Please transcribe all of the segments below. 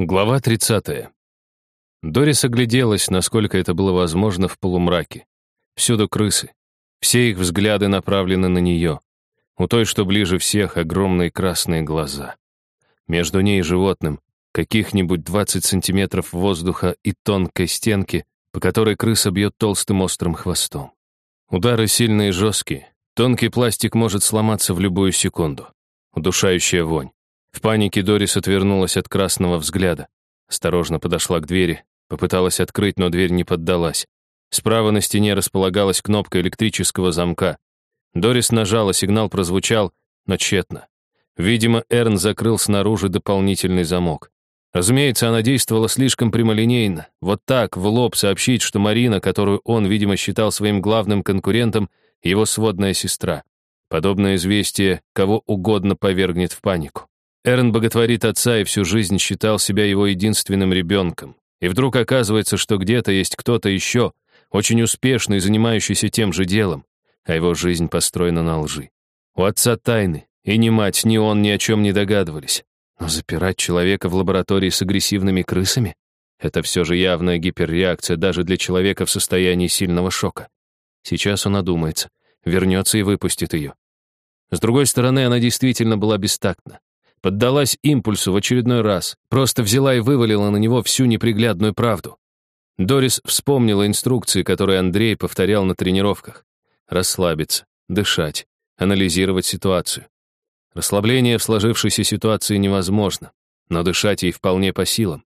Глава 30. Дорис огляделась, насколько это было возможно в полумраке. Всюду крысы. Все их взгляды направлены на нее. У той, что ближе всех, огромные красные глаза. Между ней и животным каких-нибудь 20 сантиметров воздуха и тонкой стенки, по которой крыса бьет толстым острым хвостом. Удары сильные и жесткие. Тонкий пластик может сломаться в любую секунду. Удушающая вонь. В панике Дорис отвернулась от красного взгляда. Осторожно подошла к двери, попыталась открыть, но дверь не поддалась. Справа на стене располагалась кнопка электрического замка. Дорис нажала, сигнал прозвучал, но тщетно. Видимо, Эрн закрыл снаружи дополнительный замок. Разумеется, она действовала слишком прямолинейно. Вот так, в лоб сообщить, что Марина, которую он, видимо, считал своим главным конкурентом, его сводная сестра. Подобное известие кого угодно повергнет в панику. Эрн боготворит отца и всю жизнь считал себя его единственным ребенком. И вдруг оказывается, что где-то есть кто-то еще, очень успешный, занимающийся тем же делом, а его жизнь построена на лжи. У отца тайны, и ни мать, ни он ни о чем не догадывались. Но запирать человека в лаборатории с агрессивными крысами — это все же явная гиперреакция даже для человека в состоянии сильного шока. Сейчас он одумается, вернется и выпустит ее. С другой стороны, она действительно была бестактна поддалась импульсу в очередной раз, просто взяла и вывалила на него всю неприглядную правду. Дорис вспомнила инструкции, которые Андрей повторял на тренировках. Расслабиться, дышать, анализировать ситуацию. Расслабление в сложившейся ситуации невозможно, но дышать ей вполне по силам.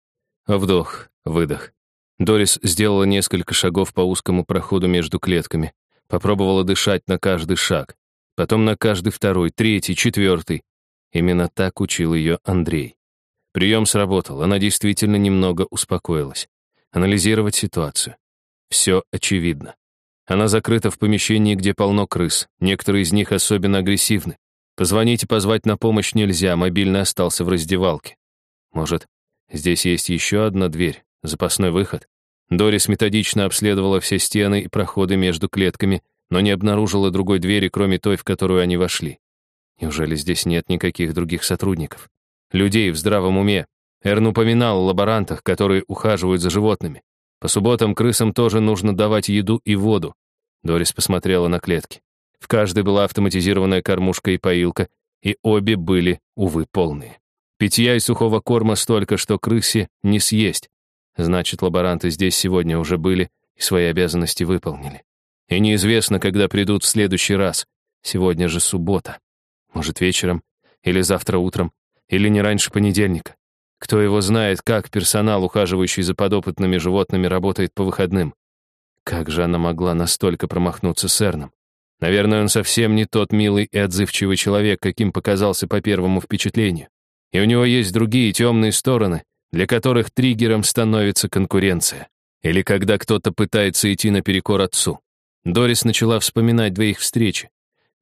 Вдох, выдох. Дорис сделала несколько шагов по узкому проходу между клетками, попробовала дышать на каждый шаг, потом на каждый второй, третий, четвертый. Именно так учил ее Андрей. Прием сработал, она действительно немного успокоилась. Анализировать ситуацию. Все очевидно. Она закрыта в помещении, где полно крыс. Некоторые из них особенно агрессивны. Позвонить и позвать на помощь нельзя, мобильный остался в раздевалке. Может, здесь есть еще одна дверь, запасной выход? Дорис методично обследовала все стены и проходы между клетками, но не обнаружила другой двери, кроме той, в которую они вошли. Неужели здесь нет никаких других сотрудников? Людей в здравом уме. Эрн упоминал о лаборантах, которые ухаживают за животными. По субботам крысам тоже нужно давать еду и воду. Дорис посмотрела на клетки. В каждой была автоматизированная кормушка и поилка, и обе были, увы, полные. Питья и сухого корма столько, что крысе не съесть. Значит, лаборанты здесь сегодня уже были и свои обязанности выполнили. И неизвестно, когда придут в следующий раз. Сегодня же суббота. Может, вечером, или завтра утром, или не раньше понедельника. Кто его знает, как персонал, ухаживающий за подопытными животными, работает по выходным. Как же она могла настолько промахнуться с Эрном? Наверное, он совсем не тот милый и отзывчивый человек, каким показался по первому впечатлению. И у него есть другие темные стороны, для которых триггером становится конкуренция. Или когда кто-то пытается идти наперекор отцу. Дорис начала вспоминать двоих встречи.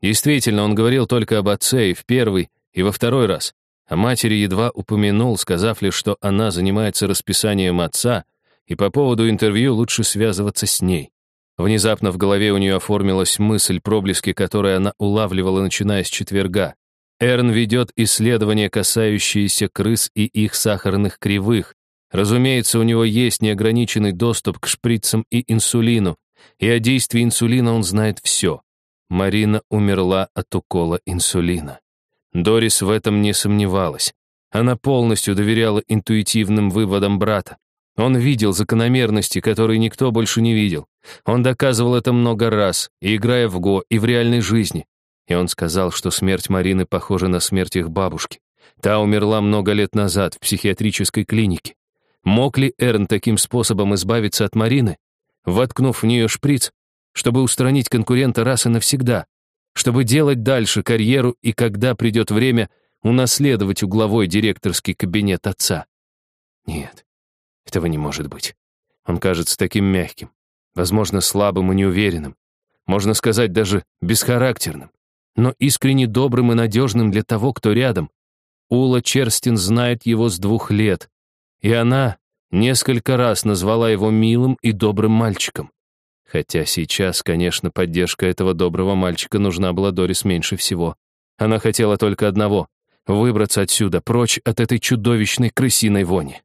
Действительно, он говорил только об отце и в первый, и во второй раз. О матери едва упомянул, сказав лишь, что она занимается расписанием отца, и по поводу интервью лучше связываться с ней. Внезапно в голове у нее оформилась мысль, проблески которой она улавливала, начиная с четверга. Эрн ведет исследования, касающиеся крыс и их сахарных кривых. Разумеется, у него есть неограниченный доступ к шприцам и инсулину, и о действии инсулина он знает все. Марина умерла от укола инсулина. Дорис в этом не сомневалась. Она полностью доверяла интуитивным выводам брата. Он видел закономерности, которые никто больше не видел. Он доказывал это много раз, и играя в ГО, и в реальной жизни. И он сказал, что смерть Марины похожа на смерть их бабушки. Та умерла много лет назад в психиатрической клинике. Мог ли Эрн таким способом избавиться от Марины? Воткнув в нее шприц, чтобы устранить конкурента раз и навсегда, чтобы делать дальше карьеру и, когда придет время, унаследовать угловой директорский кабинет отца. Нет, этого не может быть. Он кажется таким мягким, возможно, слабым и неуверенным, можно сказать, даже бесхарактерным, но искренне добрым и надежным для того, кто рядом. Ула Черстин знает его с двух лет, и она несколько раз назвала его милым и добрым мальчиком. Хотя сейчас, конечно, поддержка этого доброго мальчика нужна была Дорис меньше всего. Она хотела только одного — выбраться отсюда, прочь от этой чудовищной крысиной вони.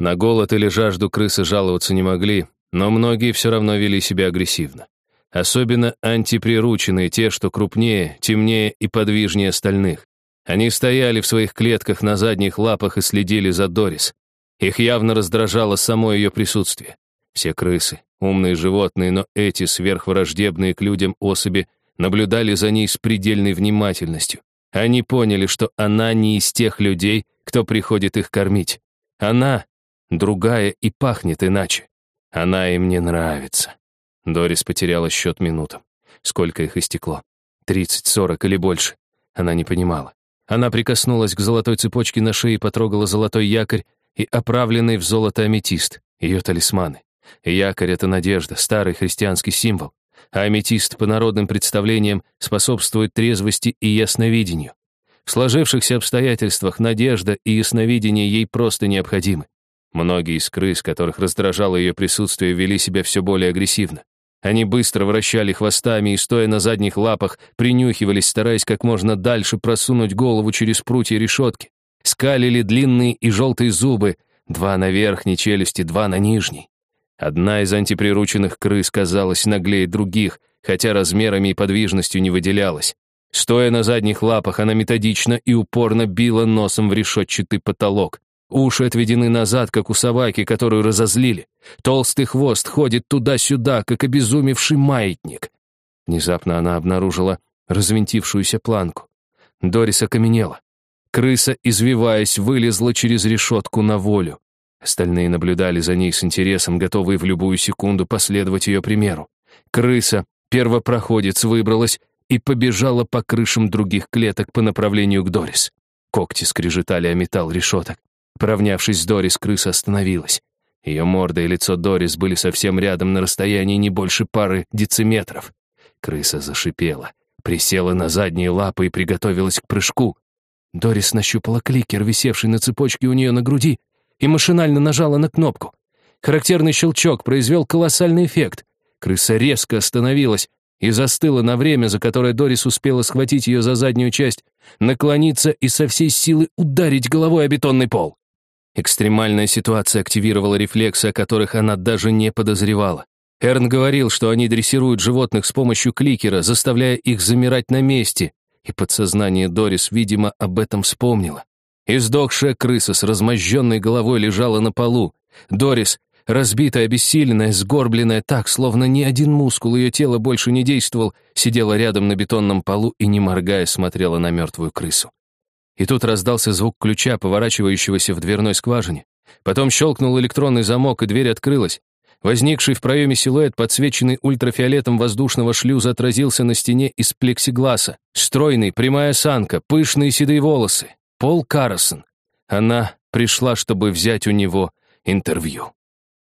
На голод или жажду крысы жаловаться не могли, но многие все равно вели себя агрессивно. Особенно антиприрученные, те, что крупнее, темнее и подвижнее остальных. Они стояли в своих клетках на задних лапах и следили за Дорис. Их явно раздражало само ее присутствие. Все крысы, умные животные, но эти сверхвраждебные к людям особи наблюдали за ней с предельной внимательностью. Они поняли, что она не из тех людей, кто приходит их кормить. Она другая и пахнет иначе. Она им не нравится. Дорис потеряла счет минутам. Сколько их истекло? Тридцать, сорок или больше? Она не понимала. Она прикоснулась к золотой цепочке на шее, потрогала золотой якорь и оправленный в золото аметист, ее талисманы. Якорь — это надежда, старый христианский символ. А аметист по народным представлениям способствует трезвости и ясновидению. В сложившихся обстоятельствах надежда и ясновидение ей просто необходимы. Многие из крыс, которых раздражало ее присутствие, вели себя все более агрессивно. Они быстро вращали хвостами и, стоя на задних лапах, принюхивались, стараясь как можно дальше просунуть голову через прутья решетки. Скалили длинные и желтые зубы, два на верхней челюсти, два на нижней. Одна из антиприрученных крыс казалась наглее других, хотя размерами и подвижностью не выделялась. Стоя на задних лапах, она методично и упорно била носом в решетчатый потолок. Уши отведены назад, как у собаки, которую разозлили. Толстый хвост ходит туда-сюда, как обезумевший маятник. Внезапно она обнаружила развинтившуюся планку. Дорис окаменела. Крыса, извиваясь, вылезла через решетку на волю. Остальные наблюдали за ней с интересом, готовые в любую секунду последовать ее примеру. Крыса, первопроходец, выбралась и побежала по крышам других клеток по направлению к Дорис. Когти скрежетали о металл решеток. Поравнявшись с Дорис, крыса остановилась. Ее морда и лицо Дорис были совсем рядом на расстоянии не больше пары дециметров. Крыса зашипела, присела на задние лапы и приготовилась к прыжку. Дорис нащупала кликер, висевший на цепочке у нее на груди, и машинально нажала на кнопку. Характерный щелчок произвел колоссальный эффект. Крыса резко остановилась и застыла на время, за которое Дорис успела схватить ее за заднюю часть, наклониться и со всей силы ударить головой о бетонный пол. Экстремальная ситуация активировала рефлексы, о которых она даже не подозревала. Эрн говорил, что они дрессируют животных с помощью кликера, заставляя их замирать на месте, и подсознание Дорис, видимо, об этом вспомнило. Издохшая крыса с размозженной головой лежала на полу. Дорис, разбитая, обессиленная, сгорбленная так, словно ни один мускул ее тела больше не действовал, сидела рядом на бетонном полу и, не моргая, смотрела на мертвую крысу. И тут раздался звук ключа, поворачивающегося в дверной скважине. Потом щелкнул электронный замок, и дверь открылась. Возникший в проеме силуэт, подсвеченный ультрафиолетом воздушного шлюза, отразился на стене из плексигласа. Стройный, прямая осанка, пышные седые волосы. Пол Карсон. Она пришла, чтобы взять у него интервью.